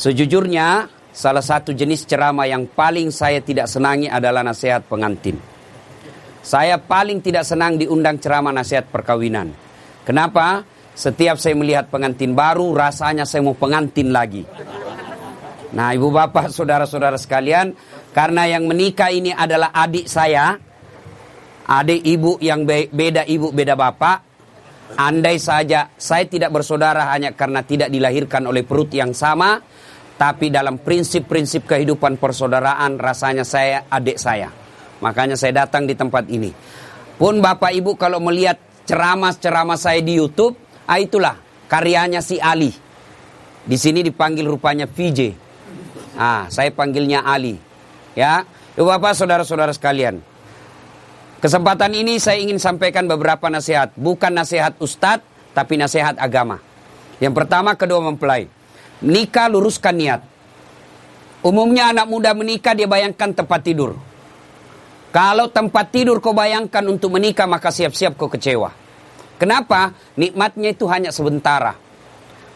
Sejujurnya, salah satu jenis ceramah yang paling saya tidak senangi adalah nasihat pengantin. Saya paling tidak senang diundang ceramah nasihat perkawinan. Kenapa? Setiap saya melihat pengantin baru, rasanya saya mau pengantin lagi. Nah, ibu bapak, saudara-saudara sekalian, karena yang menikah ini adalah adik saya, adik ibu yang beda ibu, beda bapak, andai saja saya tidak bersaudara hanya karena tidak dilahirkan oleh perut yang sama, tapi dalam prinsip-prinsip kehidupan persaudaraan rasanya saya adik saya. Makanya saya datang di tempat ini. Pun Bapak Ibu kalau melihat ceramah-ceramah saya di YouTube, ah itulah karyanya si Ali. Di sini dipanggil rupanya VJ. Ah, saya panggilnya Ali. Ya, Ibu Bapak, saudara-saudara sekalian. Kesempatan ini saya ingin sampaikan beberapa nasihat, bukan nasihat ustadz, tapi nasihat agama. Yang pertama, kedua mempelai. Nikah luruskan niat. Umumnya anak muda menikah dia bayangkan tempat tidur. Kalau tempat tidur kau bayangkan untuk menikah maka siap-siap kau kecewa. Kenapa? Nikmatnya itu hanya sementara.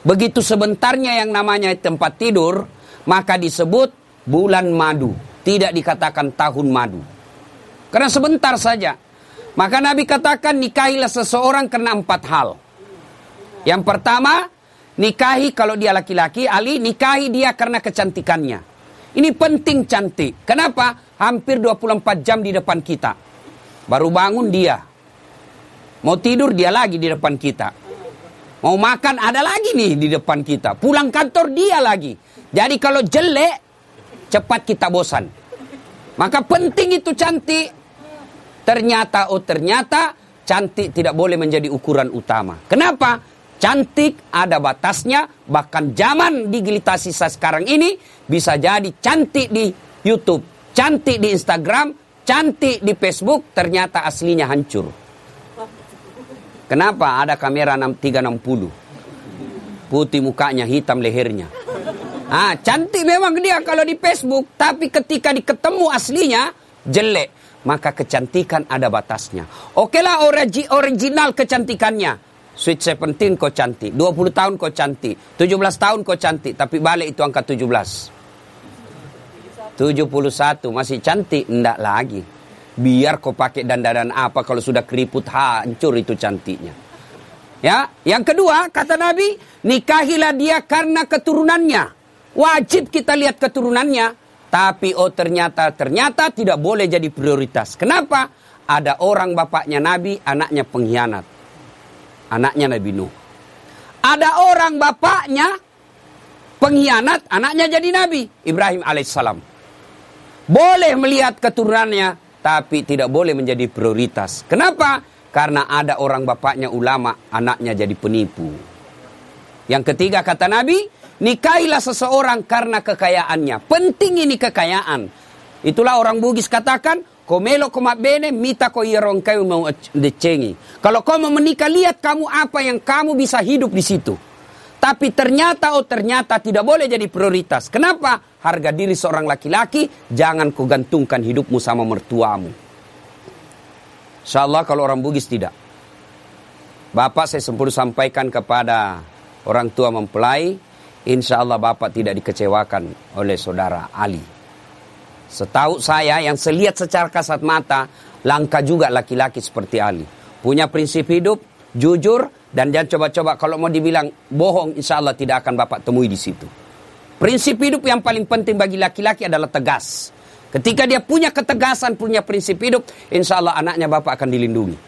Begitu sebentarnya yang namanya tempat tidur, maka disebut bulan madu. Tidak dikatakan tahun madu. Karena sebentar saja. Maka Nabi katakan nikahilah seseorang karena empat hal. Yang pertama, Nikahi kalau dia laki-laki, Ali nikahi dia karena kecantikannya. Ini penting cantik. Kenapa? Hampir 24 jam di depan kita. Baru bangun dia. Mau tidur dia lagi di depan kita. Mau makan ada lagi nih di depan kita. Pulang kantor dia lagi. Jadi kalau jelek, cepat kita bosan. Maka penting itu cantik. Ternyata, oh ternyata, cantik tidak boleh menjadi ukuran utama. Kenapa? Cantik, ada batasnya, bahkan zaman digitalisasi sekarang ini bisa jadi cantik di YouTube, cantik di Instagram, cantik di Facebook, ternyata aslinya hancur. Kenapa ada kamera 360? Putih mukanya, hitam lehernya. Ah, cantik memang dia kalau di Facebook, tapi ketika diketemu aslinya jelek. Maka kecantikan ada batasnya. Okelah original kecantikannya. Sweet 17 kau cantik, 20 tahun kau cantik, 17 tahun kau cantik, tapi balik itu angka 17. 71 masih cantik, enggak lagi. Biar kau pakai dandanan apa kalau sudah keriput hancur itu cantiknya. Ya, yang kedua kata Nabi, nikahilah dia karena keturunannya. Wajib kita lihat keturunannya, tapi oh ternyata ternyata tidak boleh jadi prioritas. Kenapa? Ada orang bapaknya Nabi, anaknya pengkhianat anaknya Nabi Nuh. Ada orang bapaknya pengkhianat, anaknya jadi Nabi Ibrahim alaihissalam. Boleh melihat keturunannya, tapi tidak boleh menjadi prioritas. Kenapa? Karena ada orang bapaknya ulama, anaknya jadi penipu. Yang ketiga kata Nabi, nikahilah seseorang karena kekayaannya. Penting ini kekayaan. Itulah orang Bugis katakan, Komelo koma bene mita ko ierong kayu mau decengi. Kalau kau mau menikah lihat kamu apa yang kamu bisa hidup di situ. Tapi ternyata oh ternyata tidak boleh jadi prioritas. Kenapa? Harga diri seorang laki-laki jangan kau gantungkan hidupmu sama mertuamu. Insya Allah kalau orang Bugis tidak. Bapak saya sempurna sampaikan kepada orang tua mempelai. Insya Allah Bapak tidak dikecewakan oleh saudara Ali. Setahu saya yang selihat secara kasat mata, langka juga laki-laki seperti Ali. Punya prinsip hidup, jujur, dan jangan coba-coba kalau mau dibilang bohong, insya Allah tidak akan Bapak temui di situ. Prinsip hidup yang paling penting bagi laki-laki adalah tegas. Ketika dia punya ketegasan, punya prinsip hidup, insya Allah anaknya Bapak akan dilindungi.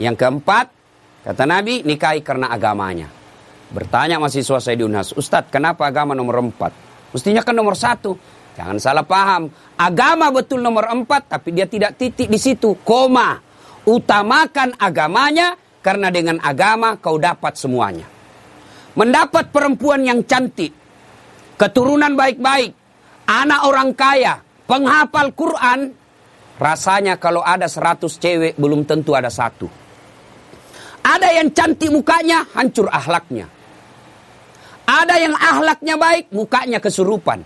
Yang keempat, kata Nabi, nikahi karena agamanya. Bertanya mahasiswa saya di Unhas, Ustadz kenapa agama nomor empat? Mestinya kan nomor satu. Jangan salah paham. Agama betul nomor empat, tapi dia tidak titik di situ. Koma. Utamakan agamanya, karena dengan agama kau dapat semuanya. Mendapat perempuan yang cantik, keturunan baik-baik, anak orang kaya, penghafal Quran, rasanya kalau ada seratus cewek belum tentu ada satu. Ada yang cantik mukanya, hancur ahlaknya. Ada yang ahlaknya baik, mukanya kesurupan.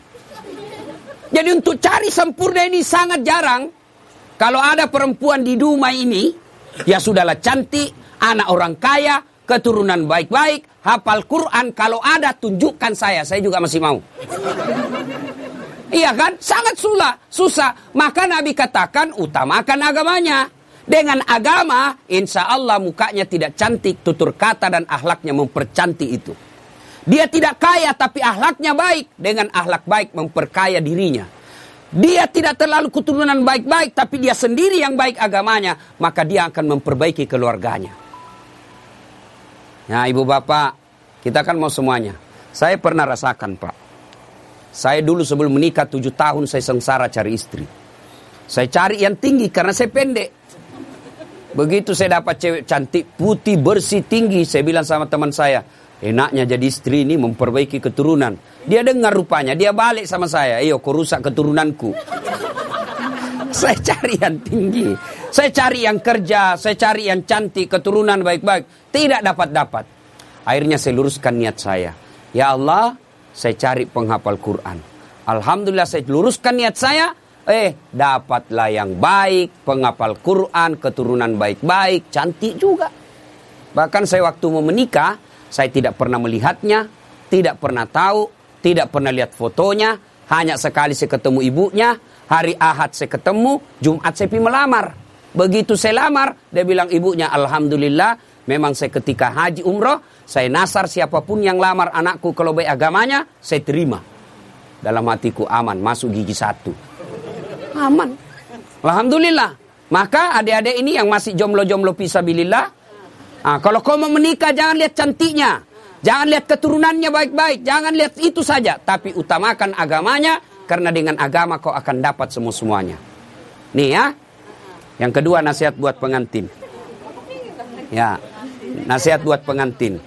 Jadi untuk cari sempurna ini sangat jarang. Kalau ada perempuan di rumah ini, ya sudahlah cantik, anak orang kaya, keturunan baik-baik, hafal Quran kalau ada tunjukkan saya, saya juga masih mau. Iya kan? Sangat susah. susah. Maka Nabi katakan utamakan agamanya. Dengan agama, insya Allah mukanya tidak cantik, tutur kata dan ahlaknya mempercantik itu. Dia tidak kaya tapi ahlaknya baik. Dengan ahlak baik memperkaya dirinya. Dia tidak terlalu keturunan baik-baik tapi dia sendiri yang baik agamanya. Maka dia akan memperbaiki keluarganya. Nah ibu bapak, kita kan mau semuanya. Saya pernah rasakan pak. Saya dulu sebelum menikah tujuh tahun saya sengsara cari istri. Saya cari yang tinggi karena saya pendek. Begitu saya dapat cewek cantik, putih, bersih, tinggi, saya bilang sama teman saya, enaknya jadi istri ini memperbaiki keturunan. Dia dengar rupanya, dia balik sama saya, iyo kau rusak keturunanku. saya cari yang tinggi, saya cari yang kerja, saya cari yang cantik, keturunan baik-baik. Tidak dapat-dapat. Akhirnya saya luruskan niat saya. Ya Allah, saya cari penghafal Quran. Alhamdulillah saya luruskan niat saya, Eh, dapatlah yang baik, penghafal Quran, keturunan baik-baik, cantik juga. Bahkan saya waktu mau menikah, saya tidak pernah melihatnya, tidak pernah tahu, tidak pernah lihat fotonya, hanya sekali saya ketemu ibunya, hari Ahad saya ketemu, Jumat saya pergi melamar. Begitu saya lamar, dia bilang ibunya, Alhamdulillah, memang saya ketika haji umroh, saya nasar siapa pun yang lamar anakku kalau baik agamanya, saya terima. Dalam hatiku aman, masuk gigi satu aman. Alhamdulillah. Maka adik-adik ini yang masih jomblo-jomblo pisabilillah. Nah, kalau kau mau menikah jangan lihat cantiknya. Jangan lihat keturunannya baik-baik. Jangan lihat itu saja. Tapi utamakan agamanya. Karena dengan agama kau akan dapat semua-semuanya. Nih ya. Yang kedua nasihat buat pengantin. Ya. Nasihat buat pengantin.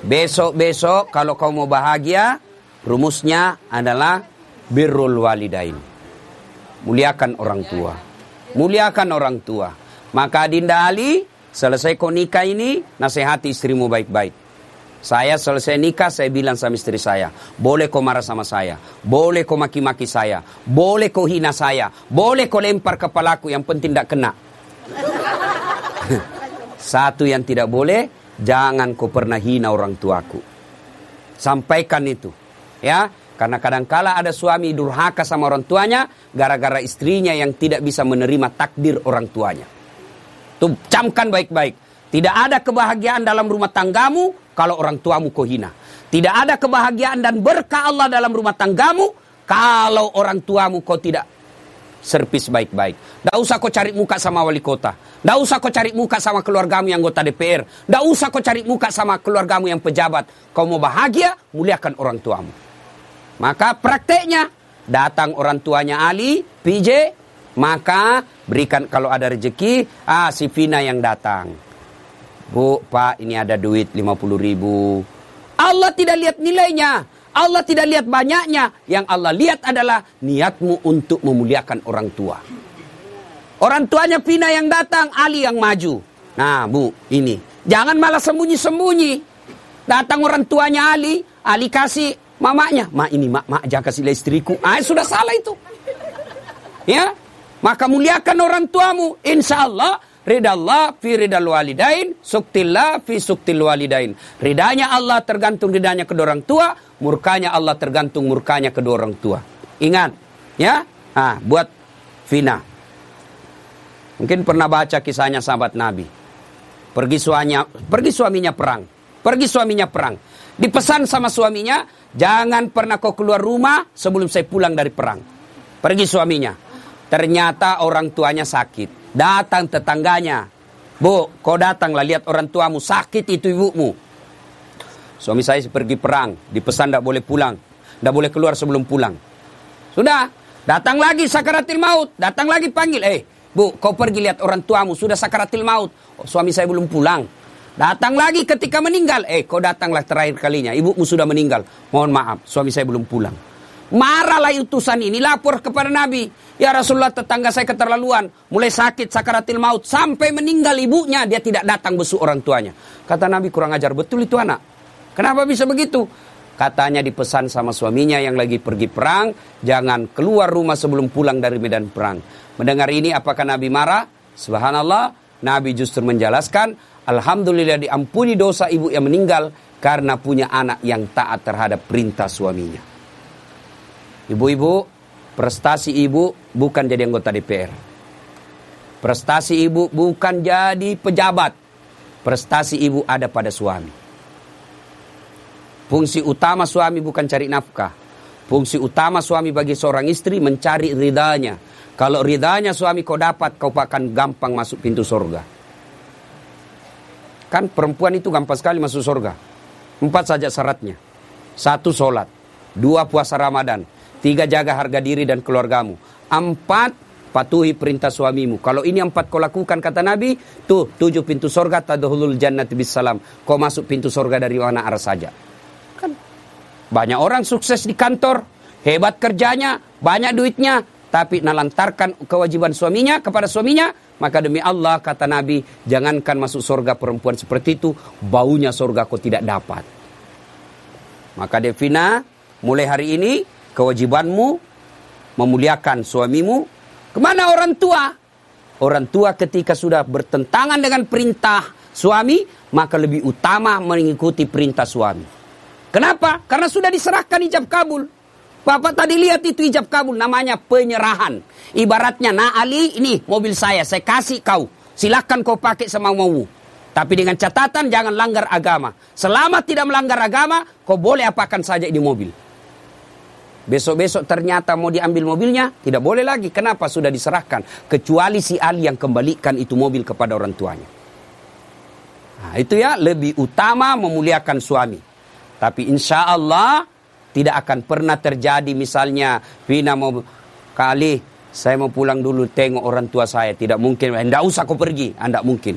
Besok-besok kalau kau mau bahagia. Rumusnya adalah birrul walidain. Muliakan orang tua. Muliakan orang tua. Maka Dinda Ali, selesai kau nikah ini, nasihati istrimu baik-baik. Saya selesai nikah, saya bilang sama istri saya, boleh kau marah sama saya, boleh kau maki-maki saya, boleh kau hina saya, boleh kau lempar kepalaku, yang penting tidak kena. Satu yang tidak boleh, jangan kau pernah hina orang tuaku. Sampaikan itu. Ya, karena kadangkala ada suami durhaka sama orang tuanya gara-gara istrinya yang tidak bisa menerima takdir orang tuanya. Tuh camkan baik-baik. Tidak ada kebahagiaan dalam rumah tanggamu kalau orang tuamu kau hina. Tidak ada kebahagiaan dan berkah Allah dalam rumah tanggamu kalau orang tuamu kau tidak servis baik-baik. Tidak usah kau cari muka sama wali kota. Tidak usah kau cari muka sama keluargamu yang anggota DPR. Tidak usah kau cari muka sama keluargamu yang pejabat. Kau mau bahagia, muliakan orang tuamu. Maka prakteknya datang orang tuanya Ali, PJ, maka berikan kalau ada rezeki, ah si Vina yang datang. Bu, Pak, ini ada duit 50 ribu. Allah tidak lihat nilainya. Allah tidak lihat banyaknya. Yang Allah lihat adalah niatmu untuk memuliakan orang tua. Orang tuanya Vina yang datang, Ali yang maju. Nah, Bu, ini. Jangan malah sembunyi-sembunyi. Datang orang tuanya Ali, Ali kasih Mamanya, ma ini mak, mak jangan kasih istriku. Ah, sudah salah itu. Ya, maka muliakan orang tuamu. Insya Allah, ridallah fi ridal walidain, suktillah fi suktil walidain. Ridanya Allah tergantung ridanya kedua orang tua, murkanya Allah tergantung murkanya kedua orang tua. Ingat, ya. Ah, buat Vina. Mungkin pernah baca kisahnya sahabat Nabi. Pergi suaminya, pergi suaminya perang. Pergi suaminya perang. Dipesan sama suaminya, Jangan pernah kau keluar rumah sebelum saya pulang dari perang. Pergi suaminya. Ternyata orang tuanya sakit. Datang tetangganya. Bu, kau datanglah lihat orang tuamu sakit itu ibumu. Suami saya pergi perang. Dipesan tidak boleh pulang. Tidak boleh keluar sebelum pulang. Sudah. Datang lagi sakaratil maut. Datang lagi panggil. Eh, bu, kau pergi lihat orang tuamu. Sudah sakaratil maut. Oh, suami saya belum pulang. Datang lagi ketika meninggal. Eh, kau datanglah terakhir kalinya. Ibumu sudah meninggal. Mohon maaf, suami saya belum pulang. Marahlah utusan ini lapor kepada Nabi. Ya Rasulullah tetangga saya keterlaluan. Mulai sakit sakaratil maut. Sampai meninggal ibunya. Dia tidak datang besuk orang tuanya. Kata Nabi kurang ajar. Betul itu anak. Kenapa bisa begitu? Katanya dipesan sama suaminya yang lagi pergi perang. Jangan keluar rumah sebelum pulang dari medan perang. Mendengar ini apakah Nabi marah? Subhanallah. Nabi justru menjelaskan Alhamdulillah diampuni dosa ibu yang meninggal karena punya anak yang taat terhadap perintah suaminya. Ibu-ibu, prestasi ibu bukan jadi anggota DPR. Prestasi ibu bukan jadi pejabat. Prestasi ibu ada pada suami. Fungsi utama suami bukan cari nafkah. Fungsi utama suami bagi seorang istri mencari ridhanya. Kalau ridhanya suami kau dapat, kau akan gampang masuk pintu surga. Kan perempuan itu gampang sekali masuk surga. Empat saja syaratnya. Satu sholat. Dua puasa Ramadan. Tiga jaga harga diri dan keluargamu. Empat patuhi perintah suamimu. Kalau ini empat kau lakukan kata Nabi, tuh tujuh pintu surga tadhulul jannati bisalam. Kau masuk pintu surga dari mana arah saja. Kan banyak orang sukses di kantor, hebat kerjanya, banyak duitnya, tapi nalantarkan kewajiban suaminya kepada suaminya, maka demi Allah kata Nabi, jangankan masuk surga perempuan seperti itu, baunya surga kau tidak dapat. Maka Devina, mulai hari ini kewajibanmu memuliakan suamimu. Ke mana orang tua? Orang tua ketika sudah bertentangan dengan perintah suami, maka lebih utama mengikuti perintah suami. Kenapa? Karena sudah diserahkan ijab kabul. Bapak tadi lihat itu ijab kabul namanya penyerahan. Ibaratnya, nah Ali ini mobil saya, saya kasih kau. Silahkan kau pakai sama mau. Tapi dengan catatan jangan langgar agama. Selama tidak melanggar agama, kau boleh apakan saja di mobil. Besok-besok ternyata mau diambil mobilnya, tidak boleh lagi. Kenapa? Sudah diserahkan. Kecuali si Ali yang kembalikan itu mobil kepada orang tuanya. Nah, itu ya, lebih utama memuliakan suami. Tapi insya Allah tidak akan pernah terjadi misalnya Vina mau kali saya mau pulang dulu tengok orang tua saya. Tidak mungkin. Tidak usah kau pergi. Tidak mungkin.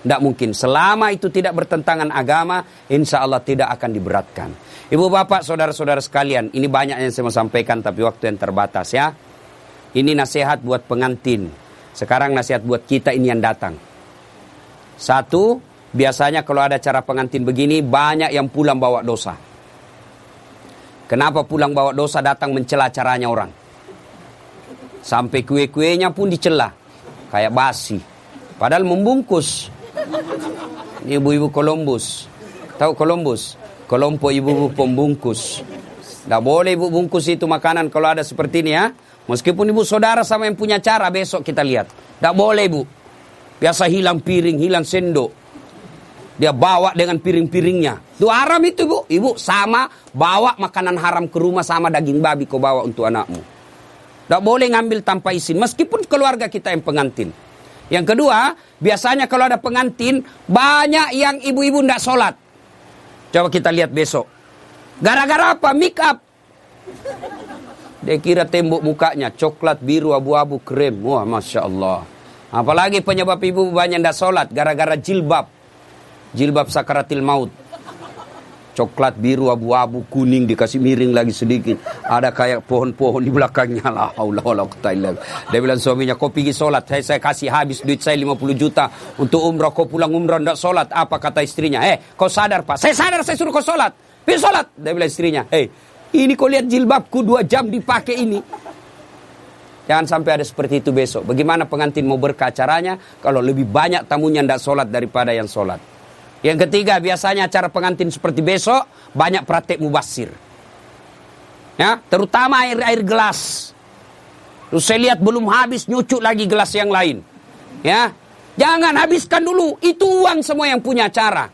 Tidak mungkin. Selama itu tidak bertentangan agama, insya Allah tidak akan diberatkan. Ibu bapak, saudara-saudara sekalian, ini banyak yang saya mau sampaikan tapi waktu yang terbatas ya. Ini nasihat buat pengantin. Sekarang nasihat buat kita ini yang datang. Satu, biasanya kalau ada cara pengantin begini, banyak yang pulang bawa dosa. Kenapa pulang bawa dosa datang mencela caranya orang? Sampai kue-kuenya pun dicela. Kayak basi. Padahal membungkus. Ibu-ibu Columbus. Tahu Columbus? Kelompok ibu-ibu pembungkus. Tidak boleh ibu bungkus itu makanan kalau ada seperti ini ya. Meskipun ibu saudara sama yang punya cara besok kita lihat. Tidak boleh ibu. Biasa hilang piring, hilang sendok. Dia bawa dengan piring-piringnya. Itu haram itu bu. Ibu sama bawa makanan haram ke rumah sama daging babi kau bawa untuk anakmu. Tidak boleh ngambil tanpa izin. Meskipun keluarga kita yang pengantin. Yang kedua, biasanya kalau ada pengantin, banyak yang ibu-ibu tidak sholat. Coba kita lihat besok. Gara-gara apa? Make up. Dia kira tembok mukanya coklat, biru, abu-abu, krem. Wah, Masya Allah. Apalagi penyebab ibu banyak tidak sholat. Gara-gara jilbab jilbab sakaratil maut. Coklat biru abu-abu kuning dikasih miring lagi sedikit. Ada kayak pohon-pohon di belakangnya. La haula wala Dia bilang suaminya, kau pergi sholat. Saya, saya kasih habis duit saya 50 juta untuk umrah. Kau pulang umrah tidak sholat. Apa kata istrinya? Eh, kau sadar pak? Saya sadar saya suruh kau sholat. Pergi sholat. Dia bilang istrinya, eh, ini kau lihat jilbabku dua jam dipakai ini. Jangan sampai ada seperti itu besok. Bagaimana pengantin mau berkah caranya kalau lebih banyak tamunya tidak sholat daripada yang sholat. Yang ketiga, biasanya acara pengantin seperti besok banyak praktek mubasir. Ya, terutama air-air gelas. Terus saya lihat belum habis nyucuk lagi gelas yang lain. Ya, jangan habiskan dulu. Itu uang semua yang punya acara.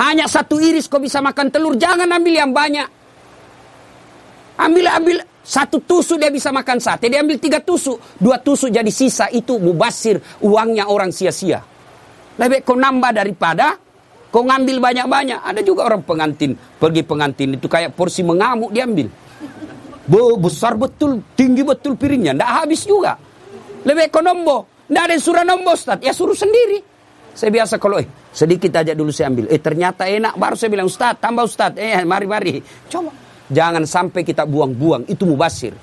Hanya satu iris kau bisa makan telur, jangan ambil yang banyak. Ambil ambil satu tusuk dia bisa makan sate, dia ambil tiga tusuk, dua tusuk jadi sisa itu mubasir uangnya orang sia-sia. Lebih kau nambah daripada Kau ngambil banyak-banyak. Ada juga orang pengantin. Pergi pengantin itu kayak porsi mengamuk diambil. Be besar betul, tinggi betul piringnya. Tidak habis juga. Lebih ekonombo. Tidak ada yang suruh nombo Ustaz. Ya suruh sendiri. Saya biasa kalau eh sedikit aja dulu saya ambil. Eh ternyata enak. Baru saya bilang Ustaz tambah Ustaz. Eh mari-mari. Coba. Jangan sampai kita buang-buang. Itu mubasir.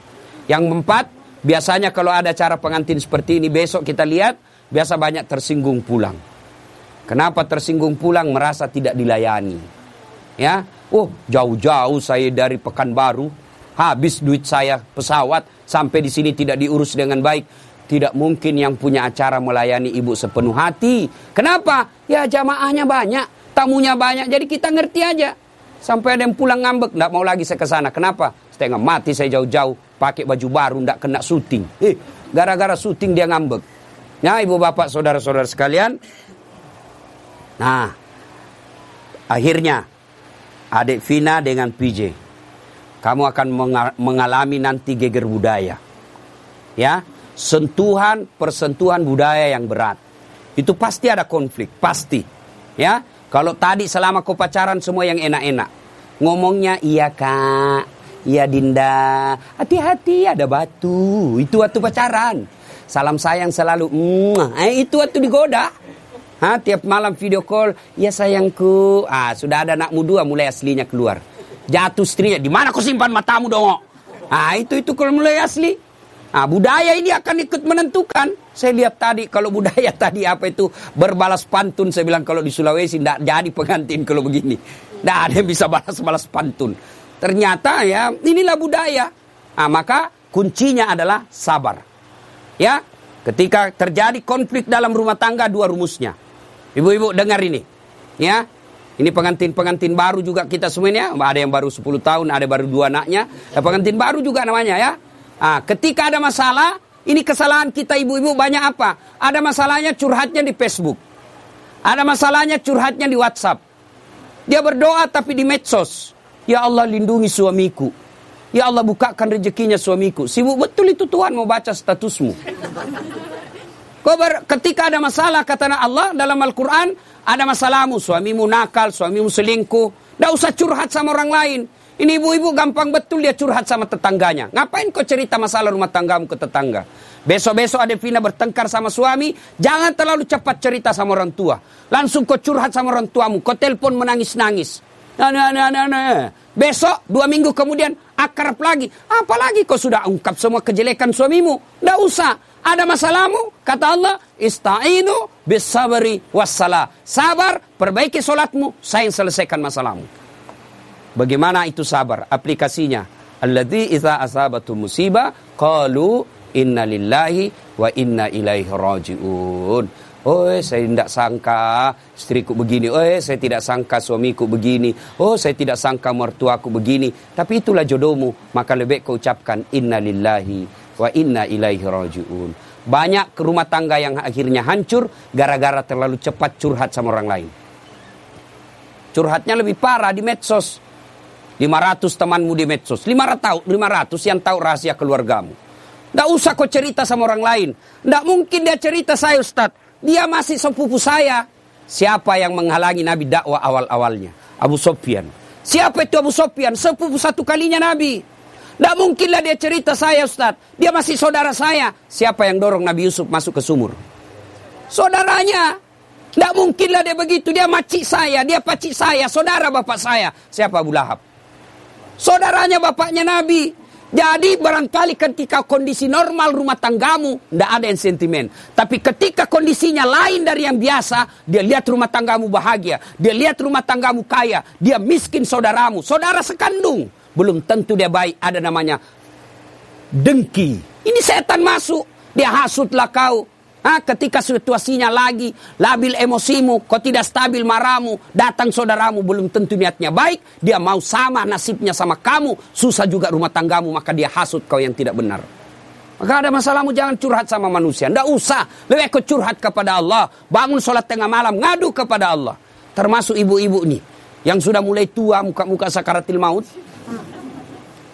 Yang keempat. Biasanya kalau ada cara pengantin seperti ini besok kita lihat. Biasa banyak tersinggung pulang. Kenapa tersinggung pulang merasa tidak dilayani? Ya, oh jauh-jauh saya dari Pekanbaru, habis duit saya pesawat sampai di sini tidak diurus dengan baik. Tidak mungkin yang punya acara melayani ibu sepenuh hati. Kenapa? Ya jamaahnya banyak, tamunya banyak, jadi kita ngerti aja. Sampai ada yang pulang ngambek, nggak mau lagi saya ke sana. Kenapa? Setengah mati saya jauh-jauh, pakai baju baru, nggak kena syuting. Eh, gara-gara syuting dia ngambek. Nah, ibu bapak, saudara-saudara sekalian. Nah, akhirnya adik Vina dengan PJ, kamu akan mengalami nanti geger budaya. Ya, sentuhan persentuhan budaya yang berat. Itu pasti ada konflik, pasti. Ya, kalau tadi selama kau pacaran semua yang enak-enak. Ngomongnya iya kak, iya Dinda, hati-hati ada batu. Itu waktu pacaran. Salam sayang selalu, mm, eh, itu waktu digoda. Ha, tiap malam video call, ya sayangku. Ah, sudah ada anakmu dua mulai aslinya keluar. Jatuh istrinya, di mana kau simpan matamu dong? Ah, itu itu kalau mulai asli. Nah, budaya ini akan ikut menentukan. Saya lihat tadi kalau budaya tadi apa itu berbalas pantun. Saya bilang kalau di Sulawesi tidak jadi pengantin kalau begini. Tidak ada yang bisa balas-balas pantun. Ternyata ya inilah budaya. Nah, maka kuncinya adalah sabar. Ya, ketika terjadi konflik dalam rumah tangga dua rumusnya. Ibu-ibu dengar ini. Ya, ini pengantin-pengantin baru juga kita semuanya. Ada yang baru 10 tahun, ada baru dua anaknya. Ya, pengantin baru juga namanya ya. Ah, ketika ada masalah, ini kesalahan kita ibu-ibu banyak apa? Ada masalahnya curhatnya di Facebook. Ada masalahnya curhatnya di WhatsApp. Dia berdoa tapi di medsos. Ya Allah lindungi suamiku. Ya Allah bukakan rezekinya suamiku. Sibuk betul itu Tuhan mau baca statusmu. Kau ber, ketika ada masalah kata Allah dalam Al-Quran, ada masalahmu, suamimu nakal, suamimu selingkuh. Tidak usah curhat sama orang lain. Ini ibu-ibu gampang betul dia curhat sama tetangganya. Ngapain kau cerita masalah rumah tanggamu ke tetangga? Besok-besok ada Vina bertengkar sama suami, jangan terlalu cepat cerita sama orang tua. Langsung kau curhat sama orang tuamu, kau telepon menangis-nangis. Nah, nah, nah, nah, nah. Besok, dua minggu kemudian, akrab lagi. Apalagi kau sudah ungkap semua kejelekan suamimu. Tidak usah. Ada masalahmu, kata Allah, ista'inu bisabari wassalah. Sabar, perbaiki solatmu, saya yang selesaikan masalahmu. Bagaimana itu sabar? Aplikasinya. Alladzi idza asabatu musibah qalu inna lillahi wa inna ilaihi rajiun. Oh, saya tidak sangka istriku begini. Oh, saya tidak sangka suamiku begini. Oh, saya tidak sangka mertuaku begini. Tapi itulah jodohmu. Maka lebih kau ucapkan inna lillahi wa inna ilaihi rajiun. Banyak rumah tangga yang akhirnya hancur gara-gara terlalu cepat curhat sama orang lain. Curhatnya lebih parah di medsos. 500 temanmu di medsos. 500 tahu, 500 yang tahu rahasia keluargamu. Tidak usah kau cerita sama orang lain. Tidak mungkin dia cerita saya Ustaz. Dia masih sepupu saya. Siapa yang menghalangi Nabi dakwah awal-awalnya? Abu Sofyan. Siapa itu Abu Sofyan? Sepupu satu kalinya Nabi. Tidak mungkinlah dia cerita saya Ustaz. Dia masih saudara saya. Siapa yang dorong Nabi Yusuf masuk ke sumur? Saudaranya. Tidak mungkinlah dia begitu. Dia macik saya, dia pacik saya, saudara bapak saya. Siapa Abu Lahab? Saudaranya bapaknya Nabi. Jadi barangkali ketika kondisi normal rumah tanggamu, tidak ada yang sentimen. Tapi ketika kondisinya lain dari yang biasa, dia lihat rumah tanggamu bahagia. Dia lihat rumah tanggamu kaya. Dia miskin saudaramu. Saudara sekandung. Belum tentu dia baik. Ada namanya dengki. Ini setan masuk. Dia hasutlah kau. Ha, ketika situasinya lagi labil emosimu, kau tidak stabil maramu, datang saudaramu belum tentu niatnya baik, dia mau sama nasibnya sama kamu, susah juga rumah tanggamu, maka dia hasut kau yang tidak benar. Maka ada masalahmu jangan curhat sama manusia, tidak usah, lebih kau curhat kepada Allah, bangun sholat tengah malam, ngadu kepada Allah. Termasuk ibu-ibu nih, yang sudah mulai tua muka-muka sakaratil maut,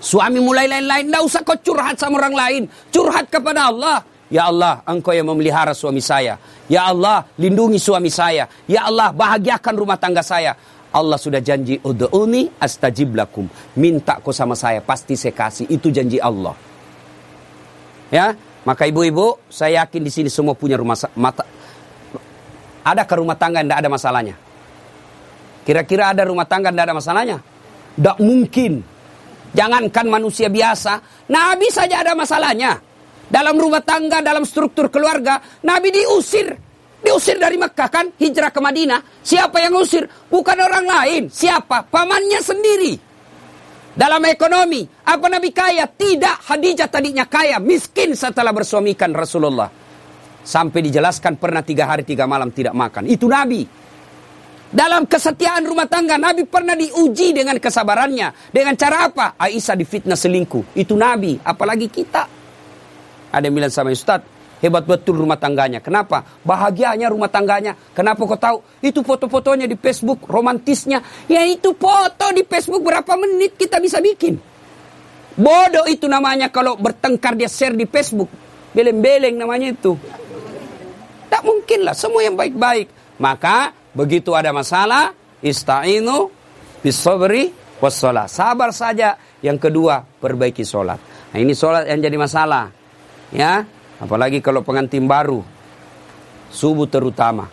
Suami mulai lain-lain, tidak usah kau curhat sama orang lain, curhat kepada Allah. Ya Allah, engkau yang memelihara suami saya. Ya Allah, lindungi suami saya. Ya Allah, bahagiakan rumah tangga saya. Allah sudah janji, Udu'uni astajib lakum. Minta kau sama saya, pasti saya kasih. Itu janji Allah. Ya, maka ibu-ibu, saya yakin di sini semua punya rumah mata. Ada ke rumah tangga tidak ada masalahnya? Kira-kira ada rumah tangga tidak ada masalahnya? Tidak mungkin. Jangankan manusia biasa, Nabi saja ada masalahnya. Dalam rumah tangga, dalam struktur keluarga, Nabi diusir. Diusir dari Mekah kan, hijrah ke Madinah. Siapa yang usir? Bukan orang lain. Siapa? Pamannya sendiri. Dalam ekonomi, apa Nabi kaya? Tidak, Hadijah tadinya kaya, miskin setelah bersuamikan Rasulullah. Sampai dijelaskan pernah tiga hari tiga malam tidak makan. Itu Nabi. Dalam kesetiaan rumah tangga, Nabi pernah diuji dengan kesabarannya. Dengan cara apa? Aisyah difitnah selingkuh. Itu Nabi, apalagi kita. Ada yang bilang sama Ustaz, hebat betul rumah tangganya. Kenapa? Bahagianya rumah tangganya. Kenapa kau tahu? Itu foto-fotonya di Facebook, romantisnya. Ya itu foto di Facebook berapa menit kita bisa bikin. Bodoh itu namanya kalau bertengkar dia share di Facebook. Beleng-beleng namanya itu. Tak mungkin lah, semua yang baik-baik. Maka Begitu ada masalah, ista'inu bisabri wassalah. Sabar saja. Yang kedua, perbaiki sholat. Nah ini sholat yang jadi masalah. Ya, apalagi kalau pengantin baru. Subuh terutama.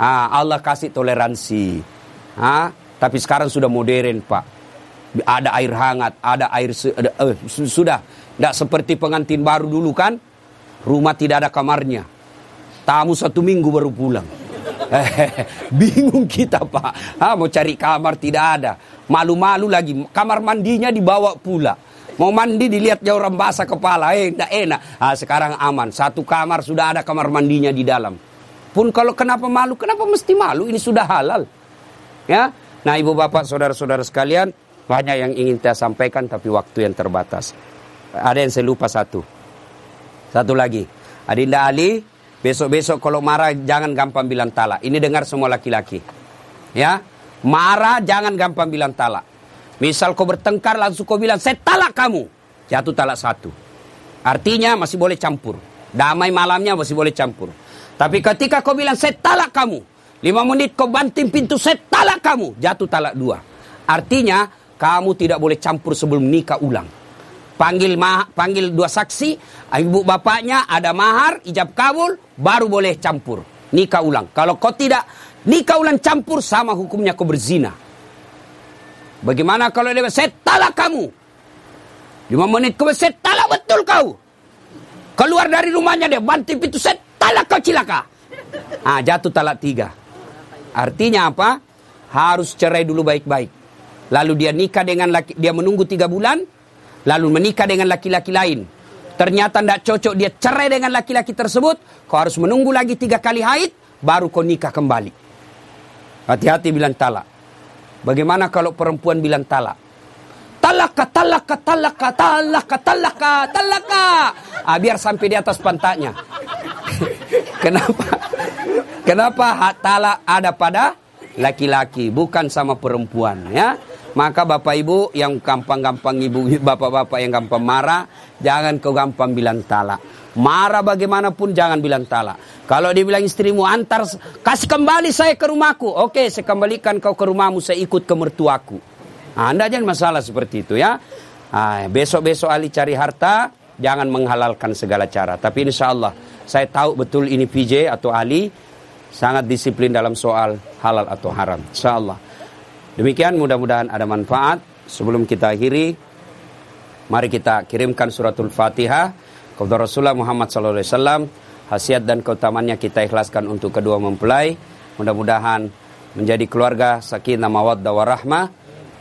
Ah, Allah kasih toleransi. Ah, tapi sekarang sudah modern, Pak. Ada air hangat, ada air ada, eh, sudah tidak seperti pengantin baru dulu kan? Rumah tidak ada kamarnya. Tamu satu minggu baru pulang. Bingung kita pak. Ha, mau cari kamar tidak ada. Malu-malu lagi. Kamar mandinya dibawa pula. Mau mandi dilihat jauh basah kepala. Eh, tidak enak. Ha, sekarang aman. Satu kamar sudah ada kamar mandinya di dalam. Pun kalau kenapa malu? Kenapa mesti malu? Ini sudah halal. Ya. Nah ibu bapak saudara-saudara sekalian. Banyak yang ingin saya sampaikan tapi waktu yang terbatas. Ada yang saya lupa satu. Satu lagi. Adinda Ali Besok-besok kalau marah jangan gampang bilang talak. Ini dengar semua laki-laki. Ya, marah jangan gampang bilang talak. Misal kau bertengkar langsung kau bilang saya talak kamu. Jatuh talak satu. Artinya masih boleh campur. Damai malamnya masih boleh campur. Tapi ketika kau bilang saya talak kamu. Lima menit kau banting pintu saya talak kamu. Jatuh talak dua. Artinya kamu tidak boleh campur sebelum nikah ulang panggil ma panggil dua saksi, ibu bapaknya ada mahar, ijab kabul, baru boleh campur. Nikah ulang. Kalau kau tidak nikah ulang campur sama hukumnya kau berzina. Bagaimana kalau dia saya talak kamu? Lima menit kau saya talak betul kau. Keluar dari rumahnya dia banting pintu saya talak kau cilaka. Ah jatuh talak tiga. Artinya apa? Harus cerai dulu baik-baik. Lalu dia nikah dengan laki, dia menunggu tiga bulan, lalu menikah dengan laki-laki lain. Ternyata tidak cocok dia cerai dengan laki-laki tersebut, kau harus menunggu lagi tiga kali haid, baru kau nikah kembali. Hati-hati bilang talak. Bagaimana kalau perempuan bilang talak? Talaka, talaka, talaka, talaka, talaka, talaka. Ah, biar sampai di atas pantatnya. Kenapa? Kenapa hak talak ada pada laki-laki, bukan sama perempuan ya? Maka bapak ibu yang gampang-gampang ibu bapak-bapak yang gampang marah, jangan kau gampang bilang talak. Marah bagaimanapun jangan bilang talak. Kalau dia bilang istrimu antar, kasih kembali saya ke rumahku. Oke, saya kembalikan kau ke rumahmu, saya ikut ke mertuaku. Nah, anda jangan masalah seperti itu ya. Nah, besok-besok Ali cari harta, jangan menghalalkan segala cara. Tapi insya Allah, saya tahu betul ini PJ atau Ali sangat disiplin dalam soal halal atau haram. Insya Allah. Demikian mudah-mudahan ada manfaat. Sebelum kita akhiri, mari kita kirimkan suratul Fatihah kepada Rasulullah Muhammad SAW. Hasiat dan keutamannya kita ikhlaskan untuk kedua mempelai. Mudah-mudahan menjadi keluarga sakinah mawaddah warahmah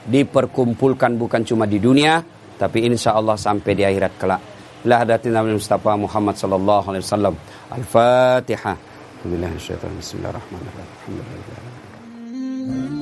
diperkumpulkan bukan cuma di dunia tapi insya Allah sampai di akhirat kelak. Ila hadatin Nabi Mustafa Muhammad sallallahu alaihi wasallam. Al-Fatihah. Bismillahirrahmanirrahim. Bismillahirrahmanirrahim.